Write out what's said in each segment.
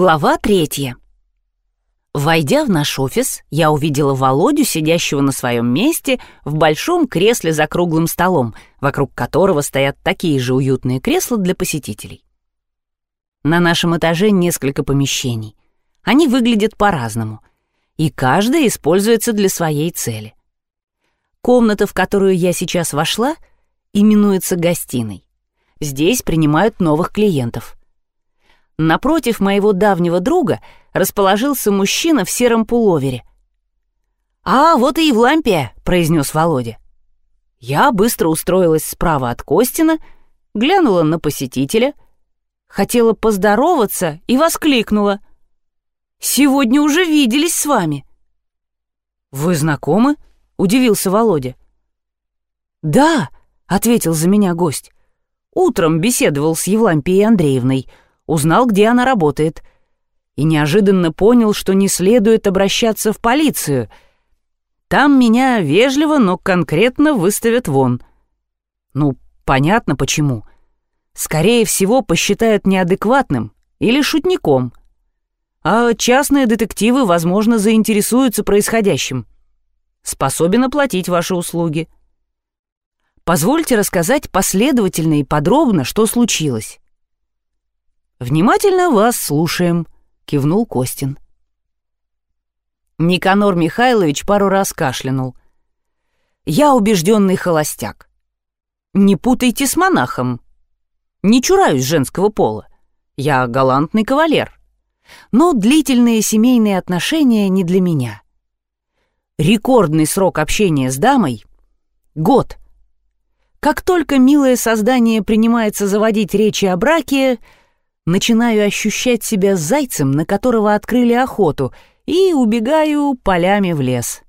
Глава третья. Войдя в наш офис, я увидела Володю, сидящего на своем месте в большом кресле за круглым столом, вокруг которого стоят такие же уютные кресла для посетителей. На нашем этаже несколько помещений. Они выглядят по-разному, и каждая используется для своей цели. Комната, в которую я сейчас вошла, именуется гостиной. Здесь принимают новых клиентов. Напротив моего давнего друга расположился мужчина в сером пуловере. «А, вот и Евлампия», — произнес Володя. Я быстро устроилась справа от Костина, глянула на посетителя, хотела поздороваться и воскликнула. «Сегодня уже виделись с вами». «Вы знакомы?» — удивился Володя. «Да», — ответил за меня гость. «Утром беседовал с Евлампией Андреевной» узнал, где она работает, и неожиданно понял, что не следует обращаться в полицию. Там меня вежливо, но конкретно выставят вон. Ну, понятно почему. Скорее всего, посчитают неадекватным или шутником. А частные детективы, возможно, заинтересуются происходящим. Способен оплатить ваши услуги. Позвольте рассказать последовательно и подробно, что случилось. «Внимательно вас слушаем», — кивнул Костин. Никанор Михайлович пару раз кашлянул. «Я убежденный холостяк. Не путайте с монахом. Не чураюсь женского пола. Я галантный кавалер. Но длительные семейные отношения не для меня. Рекордный срок общения с дамой — год. Как только милое создание принимается заводить речи о браке — начинаю ощущать себя зайцем, на которого открыли охоту, и убегаю полями в лес.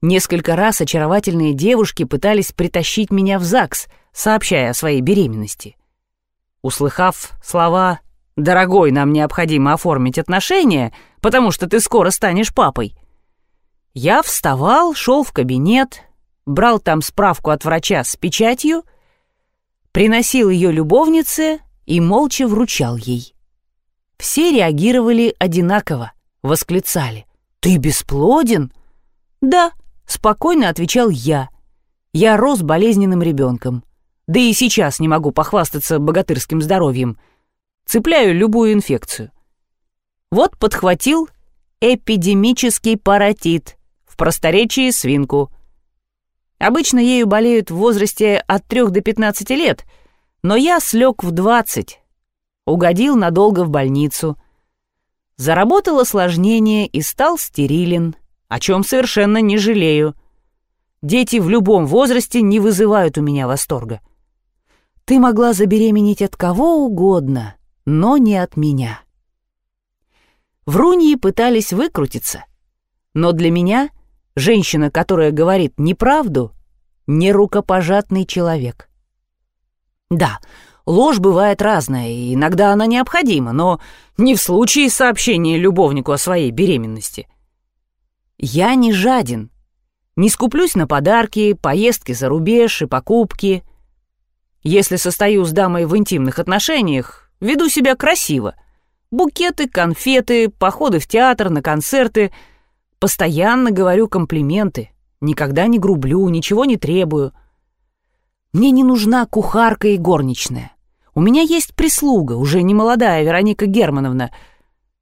Несколько раз очаровательные девушки пытались притащить меня в ЗАГС, сообщая о своей беременности. Услыхав слова «Дорогой, нам необходимо оформить отношения, потому что ты скоро станешь папой», я вставал, шел в кабинет, брал там справку от врача с печатью, приносил ее любовнице и молча вручал ей. Все реагировали одинаково, восклицали. «Ты бесплоден?» «Да», — спокойно отвечал я. «Я рос болезненным ребенком. Да и сейчас не могу похвастаться богатырским здоровьем. Цепляю любую инфекцию. Вот подхватил эпидемический паротит, в просторечии свинку. Обычно ею болеют в возрасте от 3 до 15 лет — но я слег в двадцать, угодил надолго в больницу. Заработал осложнение и стал стерилен, о чем совершенно не жалею. Дети в любом возрасте не вызывают у меня восторга. Ты могла забеременеть от кого угодно, но не от меня. Вруньи пытались выкрутиться, но для меня женщина, которая говорит неправду, не рукопожатный человек. Да, ложь бывает разная, и иногда она необходима, но не в случае сообщения любовнику о своей беременности. Я не жаден. Не скуплюсь на подарки, поездки за рубеж и покупки. Если состою с дамой в интимных отношениях, веду себя красиво. Букеты, конфеты, походы в театр, на концерты. Постоянно говорю комплименты. Никогда не грублю, ничего не требую. Мне не нужна кухарка и горничная. У меня есть прислуга, уже не молодая Вероника Германовна.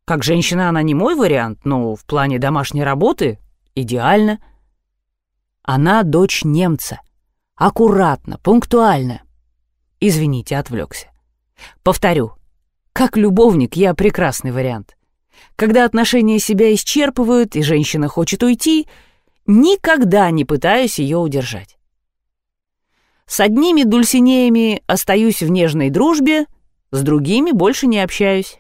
Как женщина она не мой вариант, но в плане домашней работы идеально. Она дочь немца. Аккуратно, пунктуально. Извините, отвлекся. Повторю, как любовник я прекрасный вариант. Когда отношения себя исчерпывают и женщина хочет уйти, никогда не пытаюсь ее удержать. С одними дульсинеями остаюсь в нежной дружбе, с другими больше не общаюсь.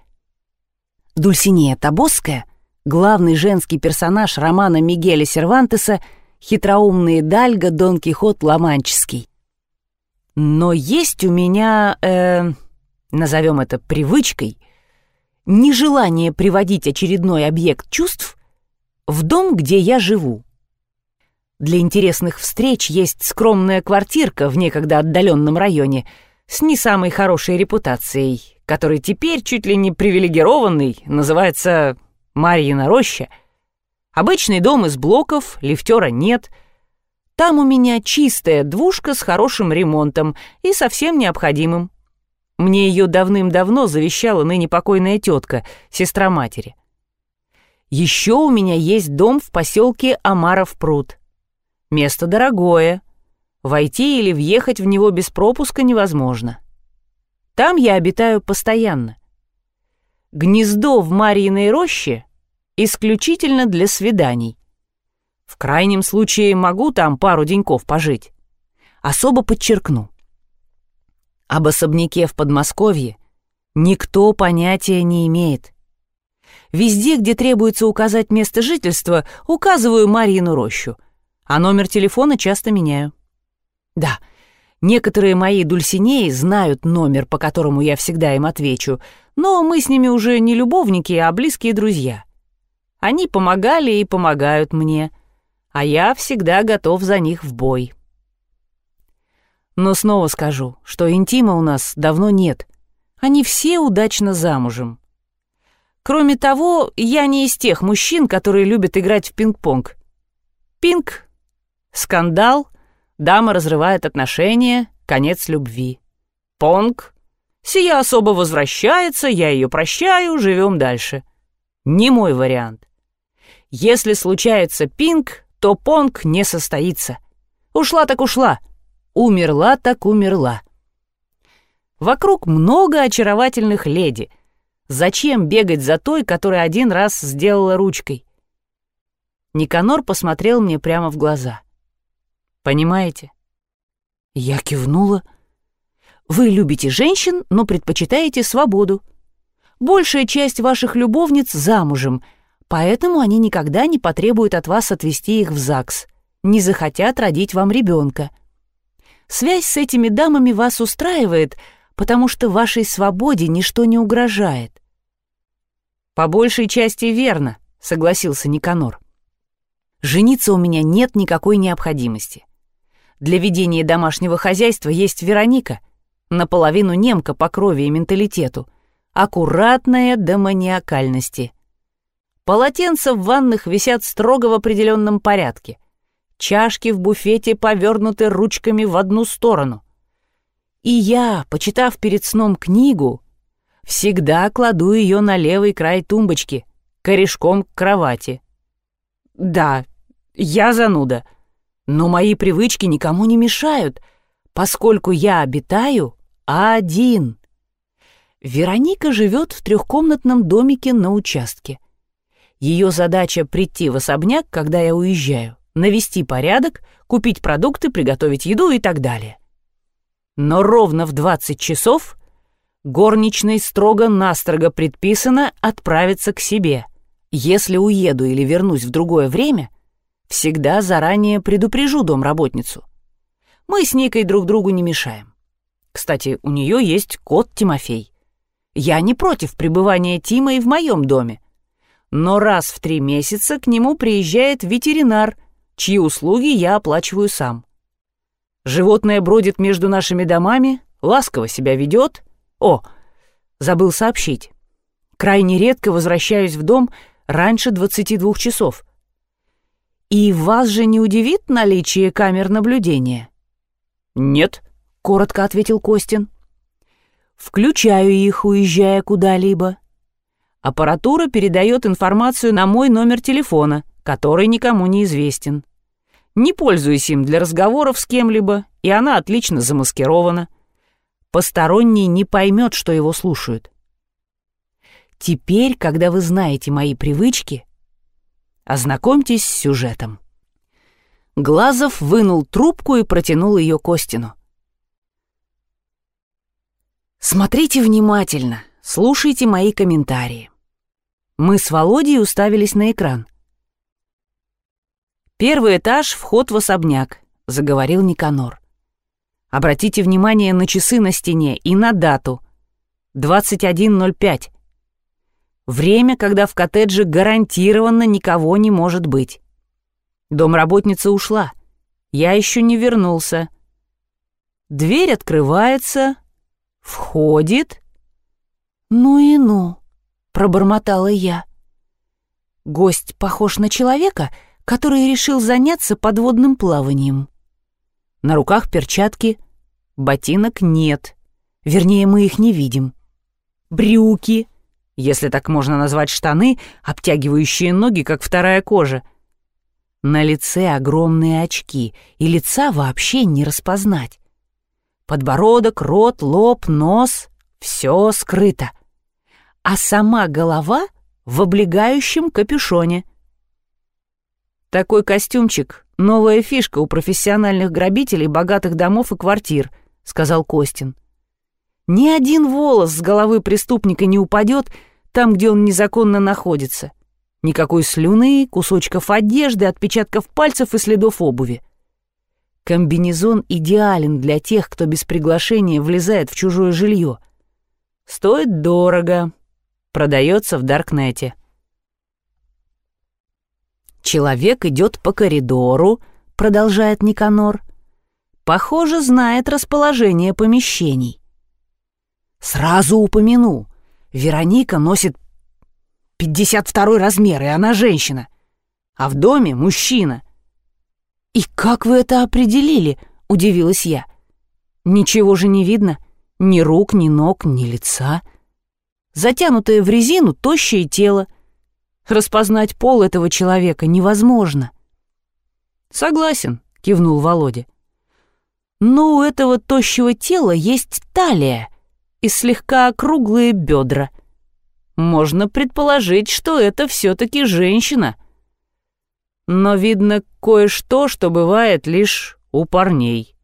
Дульсинея Табосская, главный женский персонаж романа Мигеля Сервантеса «Хитроумный Дальго Дон Кихот Ламанческий». Но есть у меня, э, назовем это привычкой, нежелание приводить очередной объект чувств в дом, где я живу. Для интересных встреч есть скромная квартирка в некогда отдаленном районе с не самой хорошей репутацией, который теперь чуть ли не привилегированный, называется Марьина роща. Обычный дом из блоков, лифтера нет. Там у меня чистая двушка с хорошим ремонтом и совсем необходимым. Мне ее давным-давно завещала ныне покойная тетка, сестра матери. Еще у меня есть дом в поселке Амаров пруд. Место дорогое. Войти или въехать в него без пропуска невозможно. Там я обитаю постоянно. Гнездо в Марьиной роще исключительно для свиданий. В крайнем случае могу там пару деньков пожить. Особо подчеркну. Об особняке в Подмосковье никто понятия не имеет. Везде, где требуется указать место жительства, указываю Марьину рощу, а номер телефона часто меняю. Да, некоторые мои дульсинеи знают номер, по которому я всегда им отвечу, но мы с ними уже не любовники, а близкие друзья. Они помогали и помогают мне, а я всегда готов за них в бой. Но снова скажу, что интима у нас давно нет. Они все удачно замужем. Кроме того, я не из тех мужчин, которые любят играть в пинг-понг. Пинг — скандал, дама разрывает отношения, конец любви. Понг — сия особо возвращается, я ее прощаю, живем дальше. Не мой вариант. Если случается пинг, то понг не состоится. Ушла так ушла — Умерла так умерла. Вокруг много очаровательных леди. Зачем бегать за той, которая один раз сделала ручкой? Никанор посмотрел мне прямо в глаза. «Понимаете?» Я кивнула. «Вы любите женщин, но предпочитаете свободу. Большая часть ваших любовниц замужем, поэтому они никогда не потребуют от вас отвезти их в ЗАГС, не захотят родить вам ребенка. Связь с этими дамами вас устраивает, потому что вашей свободе ничто не угрожает. По большей части верно, согласился Никанор. Жениться у меня нет никакой необходимости. Для ведения домашнего хозяйства есть Вероника, наполовину немка по крови и менталитету, аккуратная до маниакальности. Полотенца в ваннах висят строго в определенном порядке — Чашки в буфете повернуты ручками в одну сторону. И я, почитав перед сном книгу, всегда кладу ее на левый край тумбочки, корешком к кровати. Да, я зануда, но мои привычки никому не мешают, поскольку я обитаю один. Вероника живет в трехкомнатном домике на участке. Ее задача прийти в особняк, когда я уезжаю навести порядок, купить продукты, приготовить еду и так далее. Но ровно в 20 часов горничной строго-настрого предписано отправиться к себе. Если уеду или вернусь в другое время, всегда заранее предупрежу домработницу. Мы с Никой друг другу не мешаем. Кстати, у нее есть кот Тимофей. Я не против пребывания Тима и в моем доме. Но раз в три месяца к нему приезжает ветеринар — чьи услуги я оплачиваю сам. Животное бродит между нашими домами, ласково себя ведет. О, забыл сообщить. Крайне редко возвращаюсь в дом раньше 22 часов. И вас же не удивит наличие камер наблюдения? Нет, коротко ответил Костин. Включаю их, уезжая куда-либо. Аппаратура передает информацию на мой номер телефона, который никому не известен. Не пользуюсь им для разговоров с кем-либо, и она отлично замаскирована. Посторонний не поймет, что его слушают. Теперь, когда вы знаете мои привычки, ознакомьтесь с сюжетом. Глазов вынул трубку и протянул ее Костину. Смотрите внимательно, слушайте мои комментарии. Мы с Володей уставились на экран. «Первый этаж, вход в особняк», — заговорил Никанор. «Обратите внимание на часы на стене и на дату. 21.05. Время, когда в коттедже гарантированно никого не может быть. Домработница ушла. Я еще не вернулся. Дверь открывается, входит. «Ну и ну», — пробормотала я. Гость похож на человека, который решил заняться подводным плаванием. На руках перчатки, ботинок нет. Вернее, мы их не видим. Брюки, если так можно назвать штаны, обтягивающие ноги, как вторая кожа. На лице огромные очки, и лица вообще не распознать. Подбородок, рот, лоб, нос — все скрыто. А сама голова в облегающем капюшоне. Такой костюмчик — новая фишка у профессиональных грабителей богатых домов и квартир, — сказал Костин. Ни один волос с головы преступника не упадет там, где он незаконно находится. Никакой слюны, кусочков одежды, отпечатков пальцев и следов обуви. Комбинезон идеален для тех, кто без приглашения влезает в чужое жилье. Стоит дорого. Продается в Даркнете. Человек идет по коридору, продолжает Никанор. Похоже, знает расположение помещений. Сразу упомяну. Вероника носит 52 размер, и она женщина. А в доме мужчина. «И как вы это определили?» — удивилась я. «Ничего же не видно. Ни рук, ни ног, ни лица. Затянутое в резину тощее тело. Распознать пол этого человека невозможно». «Согласен», — кивнул Володя. «Но у этого тощего тела есть талия и слегка округлые бедра. Можно предположить, что это все-таки женщина. Но видно кое-что, что бывает лишь у парней.